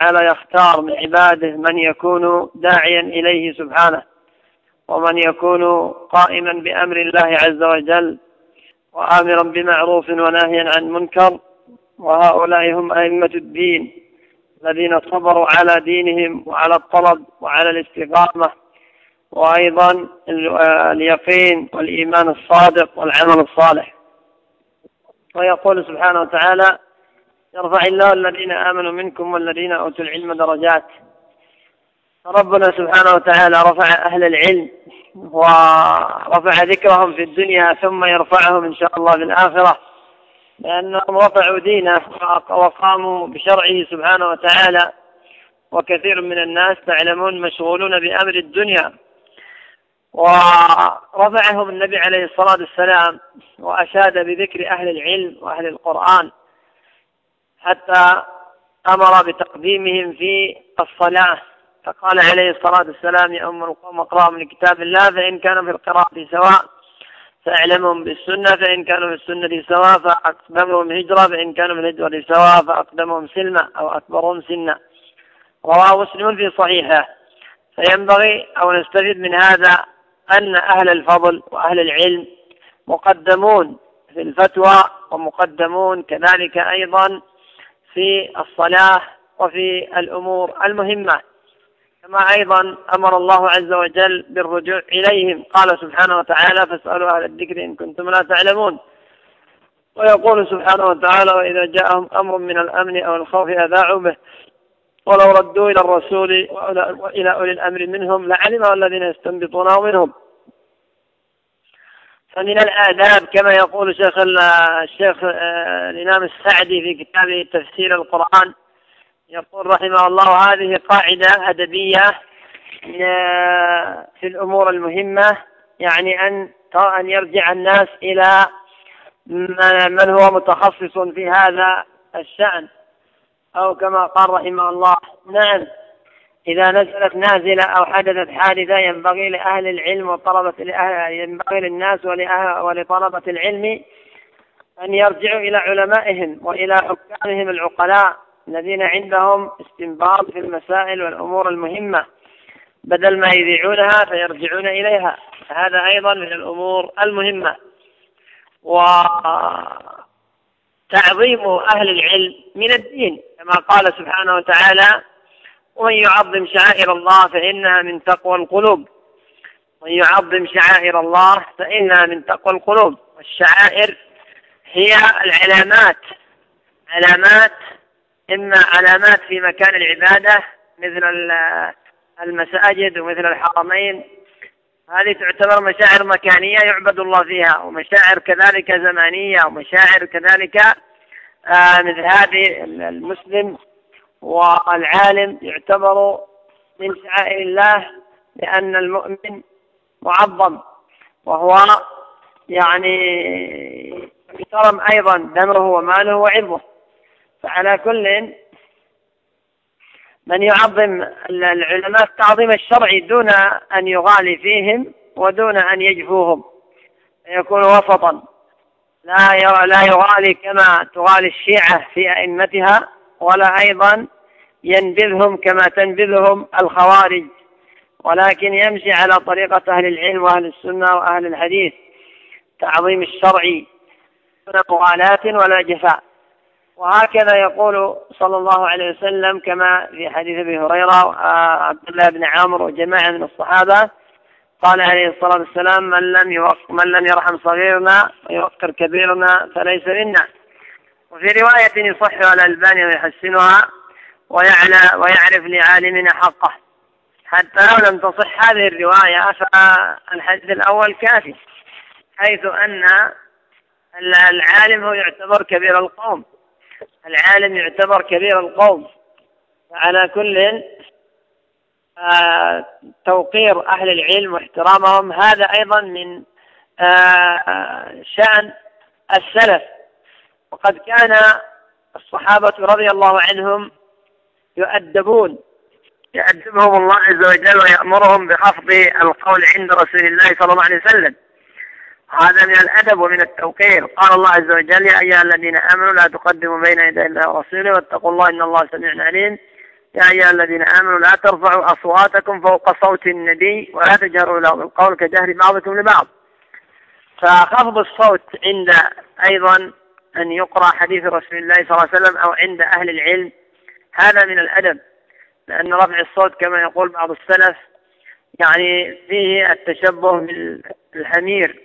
تعالى يختار من عباده من يكون داعيا إليه سبحانه ومن يكون قائما بأمر الله عز وجل وآمرا بمعروف وناهيا عن منكر وهؤلاء هم أئمة الدين الذين صبروا على دينهم وعلى الطلب وعلى الاستقامة وأيضا اليقين والإيمان الصادق والعمل الصالح. ويقول سبحانه وتعالى يرفع الله الذين آمنوا منكم والذين أوتوا العلم درجات. ربنا سبحانه وتعالى رفع أهل العلم ورفع ذكرهم في الدنيا ثم يرفعهم إن شاء الله في الآخرة. لأنهم رفعوا دينه وقاموا بشرعه سبحانه وتعالى. وكثير من الناس تعلمون مشغولون بأمر الدنيا. ورفعهم النبي عليه الصلاة والسلام وأشاد بذكر أهل العلم وأهل القرآن. حتى أمر بتقديمهم في الصلاة. فقال عليه الصلاة والسلام يا أم القوم اقرأوا من كتاب الله فإن كانوا في القراءة سواء فأعلمهم بالسنة فإن كانوا في السنة سواء فأقدمهم هجرة فإن كانوا في الهجرة سواء فأقدمهم سلمة أو أكبرهم سنا رواه مسلم في صحيحه. فينبغي أو نستفيد من هذا أن أهل الفضل وأهل العلم مقدمون في الفتوى ومقدمون كذلك أيضا في الصلاة وفي الأمور المهمة. كما أيضا أمر الله عز وجل بالرجوع إليهم. قال سبحانه وتعالى فاسألوا أهل الذكر إن كنتم لا تعلمون. ويقول سبحانه وتعالى وإذا جاءهم أمر من الأمن أو الخوف أذاعوا به. ولو ردوا إلى الرسول وإلى أولي الأمر منهم لعلمه الذين يستنبطونه منهم فمن الآداب كما يقول شيخ الشيخ آه، الإمام السعدي في كتابه تفسير القرآن يقول رحمه الله هذه قاعدة أدبية آه، في الأمور المهمة يعني أن أن يرجع الناس إلى من هو متخصص في هذا الشأن. أو كما قال رحمه الله نعم. إذا نزلت نازلة أو حدثت حادثة ينبغي لأهل العلم وطلبة ينبغي للناس ولطلبة العلم أن يرجعوا إلى علمائهم وإلى حكامهم العقلاء الذين عندهم استنباط في المسائل والأمور المهمة. بدل ما يذيعونها فيرجعون إليها. هذا أيضا من الأمور المهمة. وتعظيم أهل العلم من الدين كما قال سبحانه وتعالى ومن يعظم شعائر الله فإنها من تقوى القلوب. ومن يعظم شعائر الله فإنها من تقوى القلوب. والشعائر هي العلامات علامات إما علامات في مكان العبادة مثل المساجد ومثل الحرمين. هذه تعتبر مشاعر مكانية يعبد الله فيها ومشاعر كذلك زمانية ومشاعر كذلك آه، مثل هذه المسلم والعالم يعتبر من شعائر الله لأن المؤمن معظم وهو يعني يحترم أيضا دمه وماله وعرضه. فعلى كل من يعظم العلماء التعظيم الشرعي دون أن يغالي فيهم ودون أن يجفوهم يكون وسطا. لا لا يغالي كما تغالي الشيعة في أئمتها ولا أيضا ينبذهم كما تنبذهم الخوارج ولكن يمشي على طريقة أهل العلم وأهل السنة وأهل الحديث تعظيم الشرعي دون مغالاة ولا جفاء. وهكذا يقول صلى الله عليه وسلم كما في حديث أبي هريرة وعبد الله بن عمرو وجماعة من الصحابة قال عليه الصلاة والسلام من لم من لم يرحم صغيرنا ويوقر كبيرنا فليس منا. وفي رواية يصحها الألباني ويحسنها ويعلى ويعرف لعالمنا حقه. حتى لو لم تصح هذه الرواية فالحديث الأول كافي حيث أن العالم هو يعتبر كبير القوم. العالم يعتبر كبير القوم. على كل آه، توقير أهل العلم واحترامهم هذا أيضا من آه، شأن السلف. وقد كان الصحابة رضي الله عنهم يؤدبون. يؤدبهم الله عز وجل ويأمرهم بخفض القول عند رسول الله صلى الله عليه وسلم. هذا من الأدب ومن التوقير قال الله عز وجل يا أيها الذين آمنوا لا تقدموا بين يدي الله ورسوله واتقوا الله إن الله سميع عليم. يا أيها الذين آمنوا لا ترفعوا أصواتكم فوق صوت النبي ولا تجهروا له بالقول كجهر بعضكم لبعض. فخفض الصوت عند أيضا أن يقرأ حديث رسول الله صلى الله عليه وسلم أو عند أهل العلم. هذا من الأدب لأن رفع الصوت كما يقول بعض السلف يعني فيه التشبه بالحمير.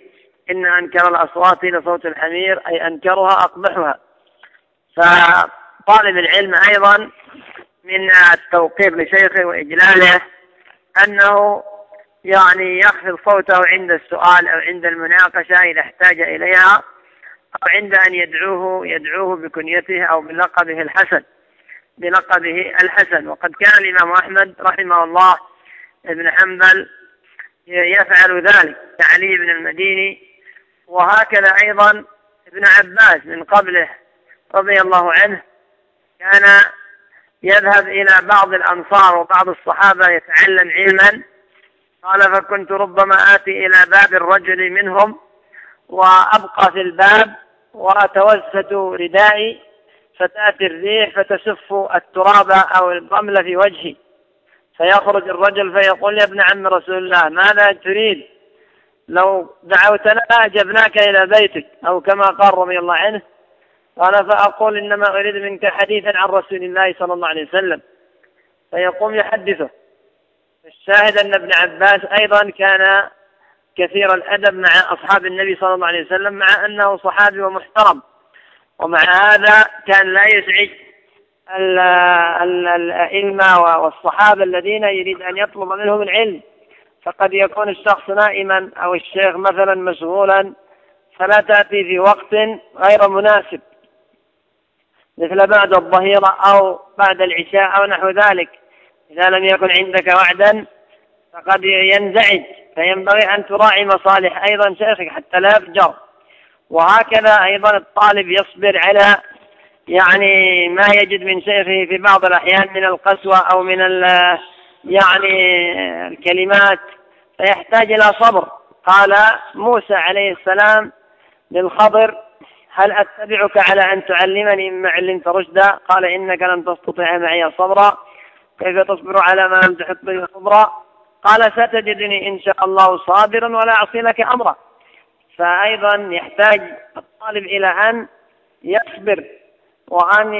إن أنكر الأصوات لصوت الحمير أي أنكرها أقبحها. فطالب العلم أيضا من التوقير لشيخه وإجلاله أنه يعني يخفض صوته عند السؤال أو عند المناقشة إذا احتاج إليها. أو عند أن يدعوه يدعوه بكنيته أو بلقبه الحسن بلقبه الحسن. وقد كان الإمام أحمد رحمه الله ابن حنبل يفعل ذلك كعلي بن المديني. وهكذا أيضا ابن عباس من قبله رضي الله عنه كان يذهب إلى بعض الأنصار وبعض الصحابة يتعلم علما. قال فكنت ربما آتي إلى باب الرجل منهم وأبقى في الباب وأتوسد ردائي فتأتي الريح فتسف التراب أو الرمل في وجهي. فيخرج الرجل فيقول يا ابن عم رسول الله ماذا تريد؟ لو دعوتنا أجبناك إلى بيتك. أو كما قال رضي الله عنه قال فأقول إنما أريد منك حديثا عن رسول الله صلى الله عليه وسلم. فيقوم يحدثه. الشاهد أن ابن عباس أيضا كان كثير الأدب مع أصحاب النبي صلى الله عليه وسلم مع أنه صحابي ومحترم. ومع هذا كان لا يزعج الأئمة والصحابة الذين يريد أن يطلب منهم العلم. فقد يكون الشخص نائما أو الشيخ مثلا مشغولا فلا تأتي في وقت غير مناسب. مثل بعد الظهيرة أو بعد العشاء أو نحو ذلك. إذا لم يكن عندك وعدا فقد ينزعج. فينبغي أن تراعي مصالح أيضا شيخك حتى لا يفجر. وهكذا أيضا الطالب يصبر على يعني ما يجد من شيخه في بعض الأحيان من القسوة أو من يعني الكلمات فيحتاج إلى صبر. قال موسى عليه السلام للخضر هل أتبعك على أن تعلمني مما علمت رشدا؟ قال إنك لن تستطيع معي صبرا. كيف تصبر على ما لم تحط به صبرا؟ قال ستجدني إن شاء الله صابرا ولا أعصي لك أمرا. فأيضا يحتاج الطالب إلى أن يصبر وأن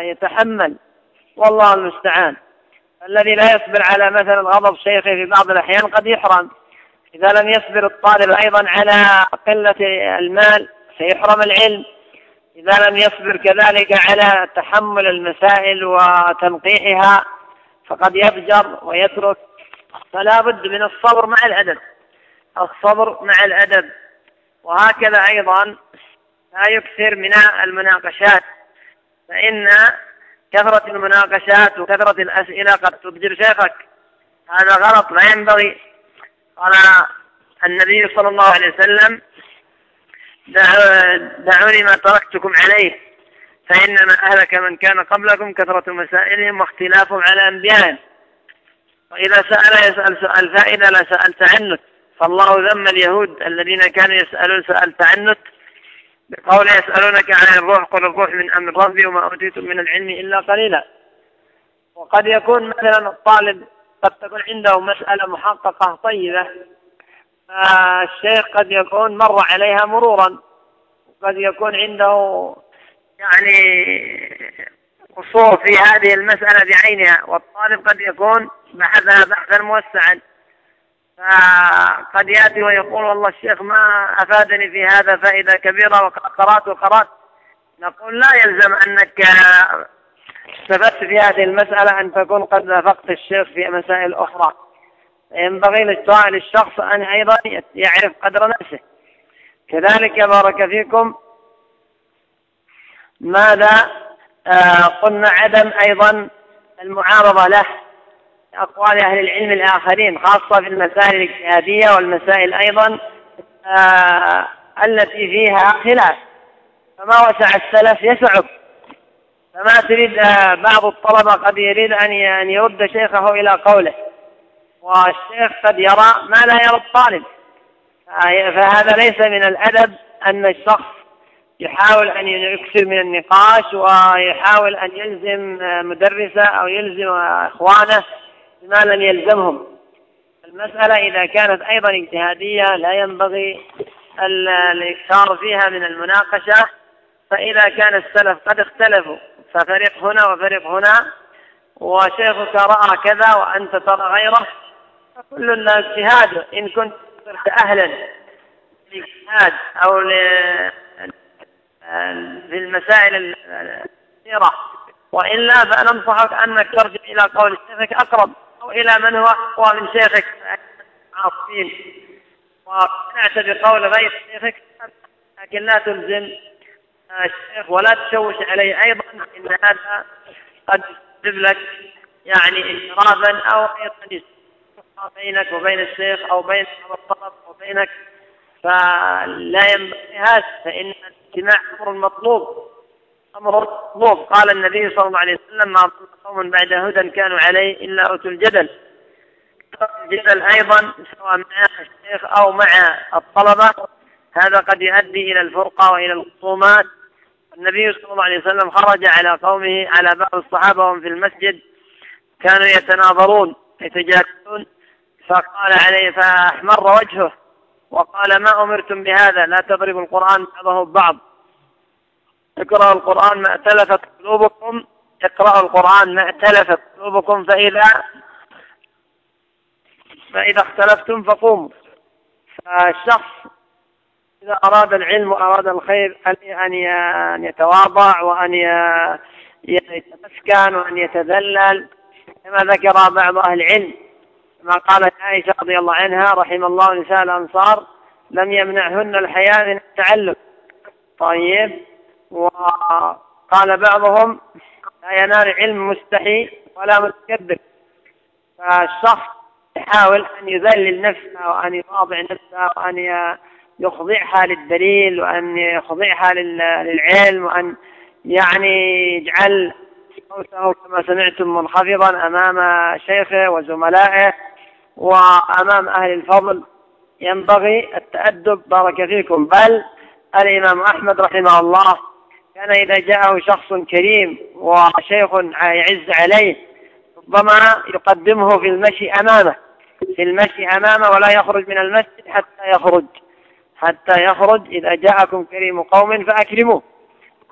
يتحمل. والله المستعان. الذي لا يصبر على مثلا غضب شيخه في بعض الأحيان قد يحرم. إذا لم يصبر الطالب أيضا على قلة المال سيحرم العلم. إذا لم يصبر كذلك على تحمل المسائل وتنقيحها فقد يفجر ويترك فلا بد من الصبر مع الأدب. الصبر مع الأدب. وهكذا أيضا لا يكثر من المناقشات. فإن كثرة المناقشات وكثرة الأسئلة قد تبجر شيخك. هذا غلط لا ينبغي. قال النبي صلى الله عليه وسلم دعوني ما تركتكم عليه. فإنما أهلك من كان قبلكم كثرة مسائلهم واختلافهم على أنبيائهم. وإذا سأل يسأل سؤال فائدة لا سأل تعنت فالله ذم اليهود الذين كانوا يسألون سؤال تعنت بقول يسألونك عن الروح قل الروح من أمر ربي وما أوتيتم من العلم إلا قليلا. وقد يكون مثلا الطالب قد تكون عنده مسألة محققة طيبة الشيخ قد يكون مر عليها مرورا وقد يكون عنده يعني قصور في هذه المسألة بعينها والطالب قد يكون بحثها بحثا موسعا. فقد يأتي ويقول والله الشيخ ما أفادني في هذا فائدة كبيرة وقرأت وقرأت. نقول لا يلزم أنك استفدت في هذه المسألة أن تكون قد افقت الشيخ في مسائل أخرى. ينبغي للشخص أن أيضا يعرف قدر نفسه. كذلك بارك فيكم. ماذا قلنا عدم أيضا المعارضة له أقوال أهل العلم الآخرين خاصة في المسائل الاجتهادية والمسائل أيضا آه التي فيها خلاف. فما وسع السلف يسعك فما تريد آه بعض الطلبة قد يريد أن يرد شيخه إلى قوله. والشيخ قد يرى ما لا يرى الطالب. فهذا ليس من الأدب أن الشخص يحاول أن يكثر من النقاش ويحاول أن يلزم مدرسة أو يلزم إخوانه بما لم يلزمهم. المسألة إذا كانت أيضا اجتهادية لا ينبغي الإكثار فيها من المناقشة. فإذا كان السلف قد اختلفوا ففريق هنا وفريق هنا وشيخك رأى كذا وأنت ترى غيره فكل اجتهاد إن كنت أهلا للاجتهاد أو في المسائل الكثيرة. وإلا فننصحك أنك ترجع إلى قول شيخك أقرب أو إلى من هو أقوى من شيخك. عاصين وقنعت بقول غير شيخك لكن لا تلزم الشيخ ولا تشوش عليه أيضا إن هذا قد يسبب لك يعني انحرافا أو أيضا بينك وبين الشيخ أو بين الطلب وبينك. فلا ينبغي هذا فإن الاجتماع أمر مطلوب. أمر مطلوب. قال النبي صلى الله عليه وسلم ما قوم بعد هدى كانوا عليه إلا أوتوا الجدل. الجدل أيضا سواء مع الشيخ أو مع الطلبة. هذا قد يؤدي إلى الفرقة وإلى الخصومات. النبي صلى الله عليه وسلم خرج على قومه على بعض الصحابة وهم في المسجد. كانوا يتناظرون يتجادلون فقال عليه فأحمر وجهه. وقال ما أمرتم بهذا؟ لا تضربوا القرآن بعضه ببعض اقرأوا القرآن ما ائتلفت قلوبكم. اقرأوا القرآن ما ائتلفت قلوبكم. فإذا فإذا اختلفتم فقوموا. فالشخص إذا أراد العلم وأراد الخير أن يتواضع وأن يتمسكن وأن يتذلل كما ذكر بعض أهل العلم. كما قالت عائشة رضي الله عنها رحم الله نساء الأنصار لم يمنعهن الحياة من التعلم. طيب. وقال بعضهم لا ينال علم مستحي ولا متكبر. فالشخص يحاول أن يذلل نفسه وأن يواضع نفسه وأن يخضعها للدليل وأن يخضعها للعلم وأن يعني يجعل صوته كما سمعتم منخفضا أمام شيخه وزملائه. وأمام أهل الفضل ينبغي التأدب. بارك فيكم. بل الإمام أحمد رحمه الله كان إذا جاءه شخص كريم وشيخ يعز عليه ربما يقدمه في المشي أمامه في المشي أمامه ولا يخرج من المسجد حتى يخرج حتى يخرج. إذا جاءكم كريم قوم فأكرموه.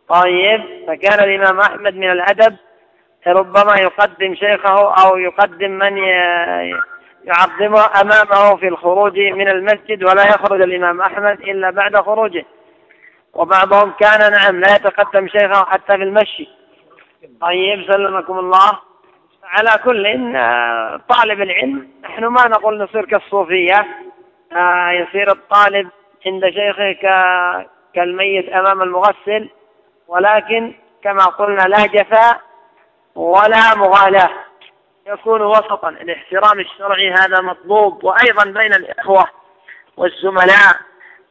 طيب فكان الإمام أحمد من الأدب ربما يقدم شيخه أو يقدم من يعظمه أمامه في الخروج من المسجد ولا يخرج الإمام أحمد إلا بعد خروجه. وبعضهم كان نعم لا يتقدم شيخه حتى في المشي. طيب سلمكم الله. على كل إن طالب العلم نحن ما نقول نصير كالصوفية. آه، يصير الطالب عند شيخه كالميت أمام المغسل ولكن كما قلنا لا جفاء ولا مغالاة. يكون وسطا. الاحترام الشرعي هذا مطلوب. وأيضا بين الإخوة والزملاء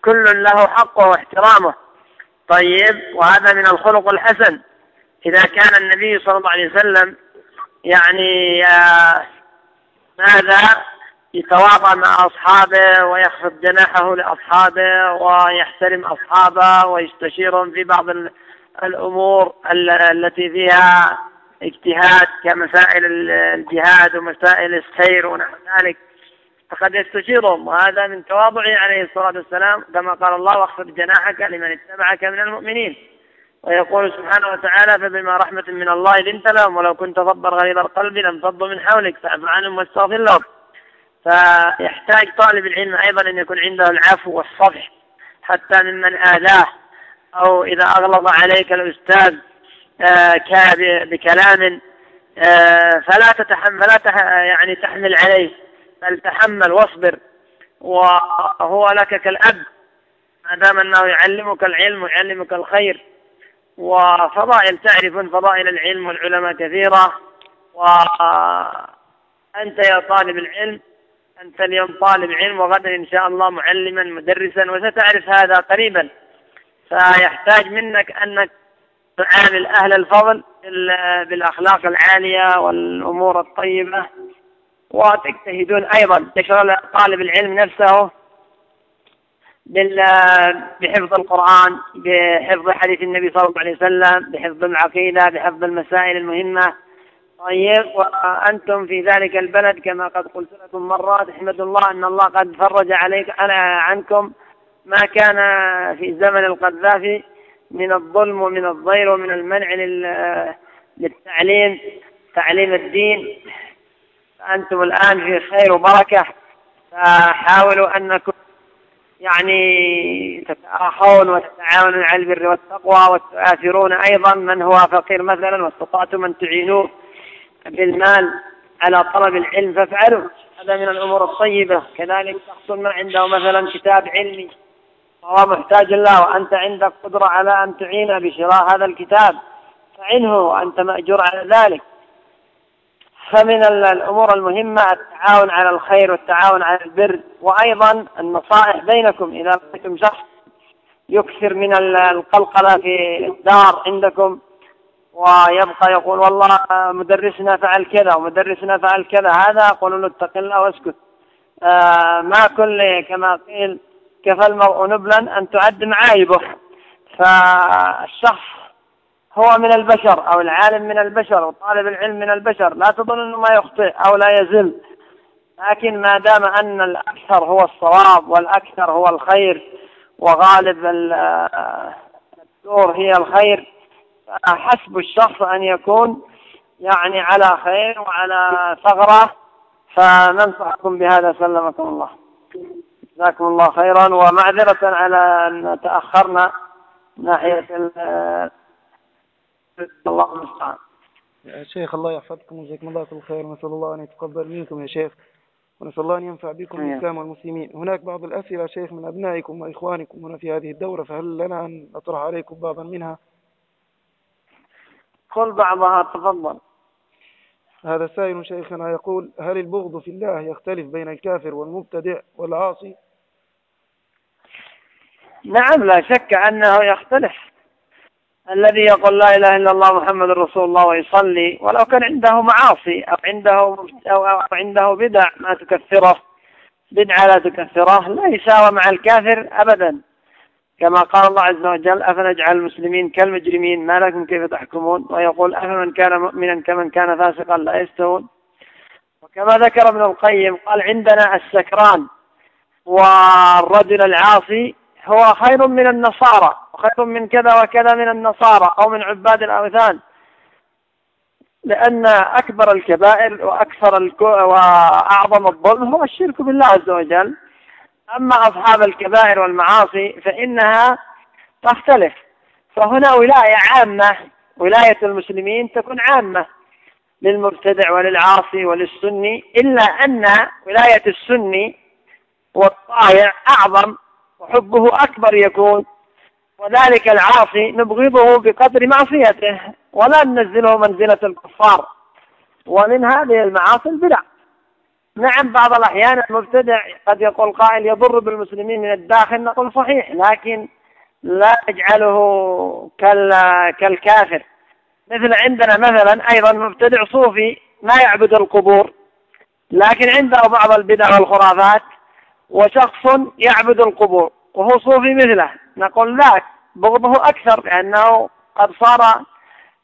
كل له حقه واحترامه. طيب وهذا من الخلق الحسن. إذا كان النبي صلى الله عليه وسلم يعني آه، ماذا؟ يتواضع مع أصحابه ويخفض جناحه لأصحابه ويحترم أصحابه ويستشيرهم في بعض الأمور التي فيها اجتهاد كمسائل الجهاد ومسائل السير ونحو ذلك. فقد يستشيرهم وهذا من تواضعه عليه الصلاة والسلام كما قال الله واخفض جناحك لمن اتبعك من المؤمنين. ويقول سبحانه وتعالى فبما رحمة من الله لنت لهم ولو كنت فضا غليظ القلب لانفضوا من حولك فاعف عنهم واستغفر لهم. فيحتاج طالب العلم أيضا أن يكون عنده العفو والصفح حتى ممن آذاه أو إذا أغلظ عليك الأستاذ بكلام آه، فلا تتحمل يعني تحمل عليه بل تحمل واصبر وهو لك كالأب. ما دام أنه يعلمك العلم ويعلمك الخير. وفضائل تعرف فضائل العلم والعلماء كثيرة. وأنت يا طالب العلم أنت اليوم طالب علم وغدا إن شاء الله معلما مدرسا وستعرف هذا قريبا. فيحتاج منك أنك تعامل أهل الفضل بالأخلاق العالية والأمور الطيبة. وتجتهدون أيضا تشغل طالب العلم نفسه بحفظ القرآن بحفظ حديث النبي صلى الله عليه وسلم بحفظ العقيدة بحفظ المسائل المهمة. طيب وأنتم في ذلك البلد كما قد قلت لكم مرات احمد الله أن الله قد فرج عليك عنكم ما كان في زمن القذافي. من الظلم ومن الضير ومن المنع للتعليم تعليم الدين. أنتم الآن في خير وبركة. فحاولوا أنكم يعني تتآخون وتتعاونون على البر والتقوى وتؤثرون أيضا من هو فقير مثلا واستطعتم أن تعينوه بالمال على طلب العلم. فافعلوا. هذا من الأمور الطيبة. كذلك شخص من عنده مثلا كتاب علمي وهو محتاج له وأنت عندك قدرة على أن تعين بشراء هذا الكتاب. فعنه وأنت مأجور على ذلك. فمن الأمور المهمة التعاون على الخير والتعاون على البر وأيضا النصائح بينكم. إذا رأيتم شخص يكثر من القلقلة في الدار عندكم ويبقى يقول والله مدرسنا فعل كذا ومدرسنا فعل كذا هذا قولوا له اتق الله واسكت. آه ما كل كما قيل كفى المرء نبلا أن تعد معايبه. فالشخص هو من البشر أو العالم من البشر وطالب العلم من البشر. لا تظن أنه ما يخطئ أو لا يزل. لكن ما دام أن الأكثر هو الصواب والأكثر هو الخير وغالب الدور هي الخير فحسب الشخص أن يكون يعني على خير وعلى ثغرة. فننصحكم بهذا سلمكم الله. جزاكم الله خيرا. ومعذرة على أن تأخرنا ناحية الله المستعان. يا شيخ الله يحفظكم وجزاكم الله كل خير. نسأل الله أن يتقبل منكم يا شيخ. ونسأل الله أن ينفع بكم الإسلام والمسلمين. هناك بعض الأسئلة شيخ من أبنائكم وإخوانكم هنا في هذه الدورة فهل لنا أن نطرح عليكم بعضا منها؟ قل بعضها تفضل. هذا سائل شيخنا يقول هل البغض في الله يختلف بين الكافر والمبتدع والعاصي؟ نعم لا شك أنه يختلف. الذي يقول لا إله إلا الله محمد رسول الله ويصلي ولو كان عنده معاصي أو عنده أو, عنده بدع ما تكثره بدعة لا تكثره لا يساوى مع الكافر أبدا. كما قال الله عز وجل أفنجعل المسلمين كالمجرمين؟ ما لكم كيف تحكمون؟ ويقول أفمن كان مؤمنا كمن كان فاسقا لا يستوون. وكما ذكر ابن القيم قال عندنا السكران والرجل العاصي هو خير من النصارى وخير من كذا وكذا من النصارى أو من عباد الأوثان. لأن أكبر الكبائر وأكثر وأعظم الظلم هو الشرك بالله عز وجل. أما أصحاب الكبائر والمعاصي فإنها تختلف. فهنا ولاية عامة ولاية المسلمين تكون عامة للمبتدع وللعاصي وللسني إلا أن ولاية السني والطائع أعظم وحبه أكبر يكون. وذلك العاصي نبغضه بقدر معصيته ولا ننزله منزلة الكفار. ومن هذه المعاصي البدع. نعم بعض الأحيان المبتدع قد يقول قائل يضر بالمسلمين من الداخل نقول صحيح لكن لا تجعله كالكافر. مثل عندنا مثلا أيضا مبتدع صوفي ما يعبد القبور لكن عنده بعض البدع والخرافات وشخص يعبد القبور. وهو صوفي مثله. نقول ذاك بغضه أكثر لأنه قد صار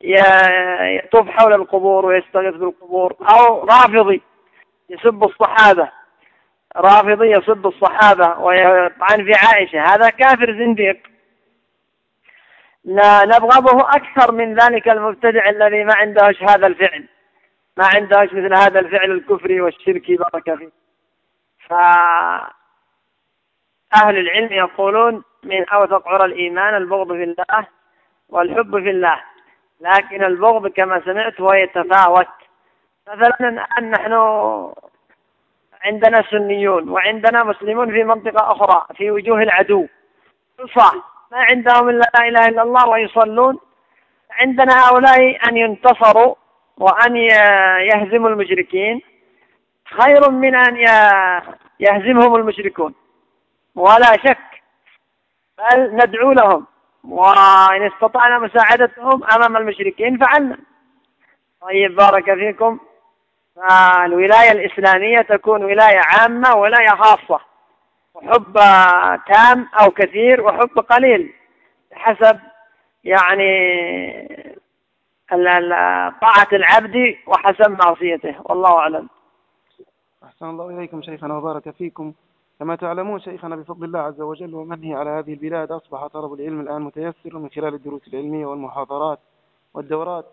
يطوف حول القبور ويستغيث بالقبور أو رافضي يسب الصحابة. رافضي يسب الصحابة ويطعن في عائشة. هذا كافر زنديق. نبغضه أكثر من ذلك المبتدع الذي ما عندهش هذا الفعل. ما عندهش مثل هذا الفعل الكفري والشركي. بارك فيه فأهل العلم يقولون من أوثق عرى الإيمان البغض في الله والحب في الله. لكن البغض كما سمعت هو يتفاوت. مثلا الآن نحن عندنا سنيون وعندنا مسلمون في منطقة أخرى في وجوه العدو. صح ما عندهم إلا لا إله إلا الله ويصلون. عندنا هؤلاء أن ينتصروا وأن يهزموا المشركين. خير من أن يهزمهم المشركون. ولا شك. بل ندعو لهم. وإن استطعنا مساعدتهم أمام المشركين فعلنا. طيب بارك فيكم. فالولاية الإسلامية تكون ولاية عامة ولاية خاصة. حب تام أو كثير وحب قليل. حسب يعني طاعة العبد وحسب معصيته. والله أعلم. أحسن الله إليكم شيخنا وبارك فيكم. كما تعلمون شيخنا بفضل الله عز وجل ومنه على هذه البلاد أصبح طلب العلم الآن متيسر من خلال الدروس العلمية والمحاضرات والدورات.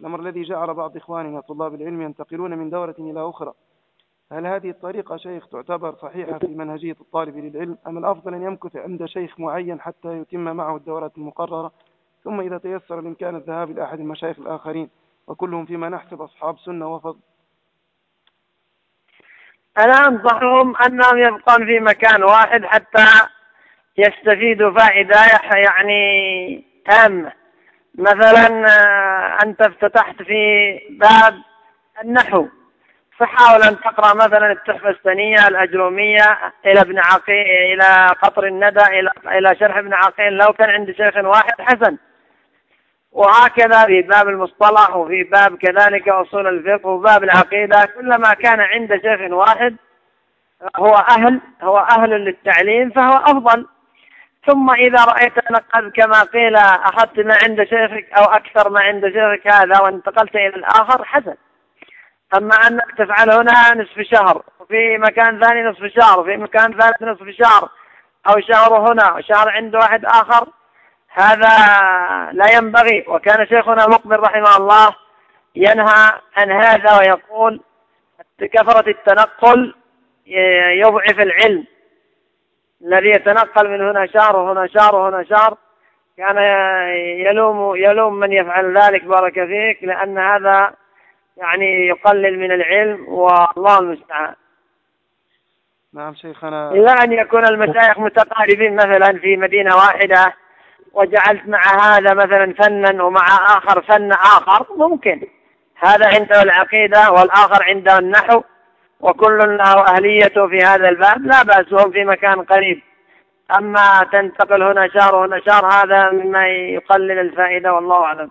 الأمر الذي جعل بعض إخواننا طلاب العلم ينتقلون من دورة إلى أخرى. هل هذه الطريقة شيخ تعتبر صحيحة في منهجية الطالب للعلم أم الأفضل أن يمكث عند شيخ معين حتى يتم معه الدورات المقررة؟ ثم إذا تيسر الإمكان الذهاب إلى أحد المشايخ الآخرين وكلهم فيما نحسب أصحاب سنة وفضل. أنا أنصحهم أنهم يبقون في مكان واحد حتى يستفيدوا فائدة يعني تامة مثلا آه، أنت افتتحت في باب النحو فحاول أن تقرأ مثلا التحفة السنية الأجرومية إلى ابن عقيل إلى قطر الندى إلى إلى شرح ابن عقيل لو كان عند شيخ واحد حسن. وهكذا في باب المصطلح وفي باب كذلك أصول الفقه وباب العقيدة كلما كان عند شيخ واحد هو أهل هو أهل للتعليم فهو أفضل. ثم إذا رأيت أنك قد كما قيل أخذت ما عند شيخك أو أكثر ما عند شيخك هذا وانتقلت إلى الآخر حسن. أما أنك تفعل هنا نصف شهر وفي مكان ثاني نصف شهر وفي مكان ثالث نصف شهر أو شهر هنا وشهر عند واحد آخر هذا لا ينبغي. وكان شيخنا مقبل رحمه الله ينهى عن هذا ويقول كثرة التنقل يضعف العلم. الذي يتنقل من هنا شهر وهنا شهر وهنا شهر كان يلوم يلوم من يفعل ذلك. بارك فيك. لأن هذا يعني يقلل من العلم والله المستعان. نعم شيخنا. إلى أن يكون المشايخ متقاربين مثلا في مدينة واحدة وجعلت مع هذا مثلا فنا ومع آخر فن آخر ممكن. هذا عنده العقيدة والآخر عنده النحو. وكل له أهليته في هذا الباب لا بأس وهم في مكان قريب. أما تنتقل هنا شهر وهنا شهر هذا مما يقلل الفائدة والله أعلم.